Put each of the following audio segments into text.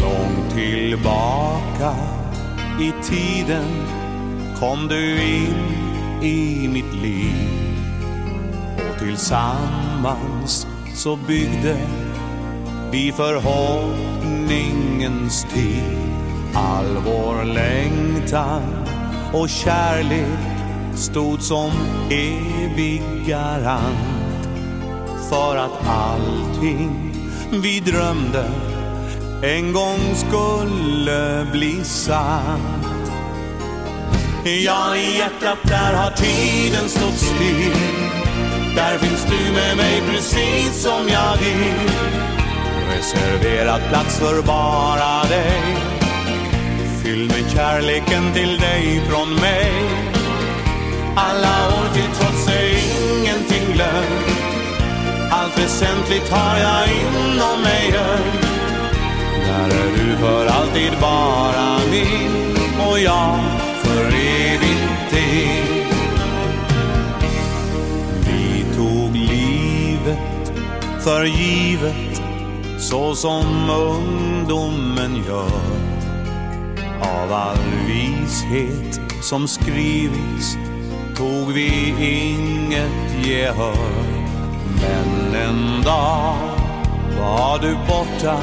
Långt tillbaka i tiden kom du in i mitt liv. Och tillsammans så byggde vi förhoppningens tid. All vår längtan och kärlek stod som evig garant för att allting vi drömde en gång skulle bli sant. Ja, i hjärtat där har tiden stått still. Där finns du med mig precis som jag vill. Reserverad plats för bara dig. Fylld med kärleken till dig från mig. Alla år till trots är ingenting glömt. Allt väsentligt har jag inom mig för alltid vara min och jag för evigt din. Vi tog livet för givet så som ungdomen gör. Av all vishet som skrivits tog vi inget gehör. Men en dag var du borta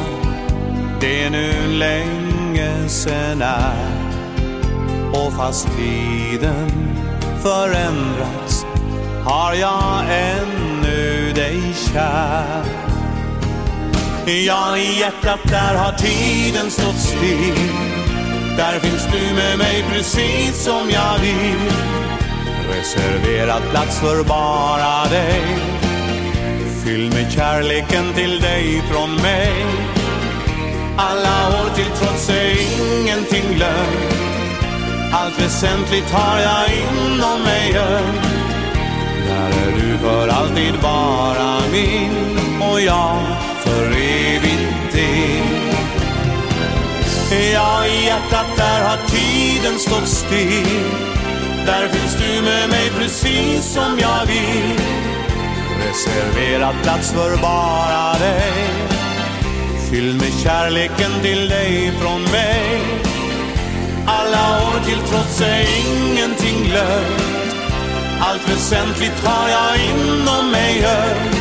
det är nu länge sen är och fast tiden förändrats har jag ännu dig kär. Ja, i hjärtat där har tiden stått still. Där finns du med mig precis som jag vill. Reserverad plats för bara dig. Fylld med kärleken till dig från mig. Alla år till trots är ingenting glömt. Allt väsentligt har jag inom mig gömt. Där är du för alltid bara min och jag för evigt din. Ja, i hjärtat där har tiden stått still. Där finns du med mig precis som jag vill. Reserverad plats för bara dig. Fylld med kärleken till dig från mig. Alla år till trots är ingenting glömt. Allt väsentligt har jag inom mig höjt.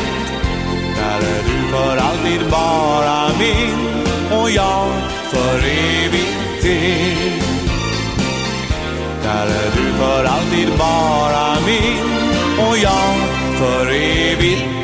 Där är du för alltid bara min och jag för evigt din. Där är du för alltid bara min och jag för evigt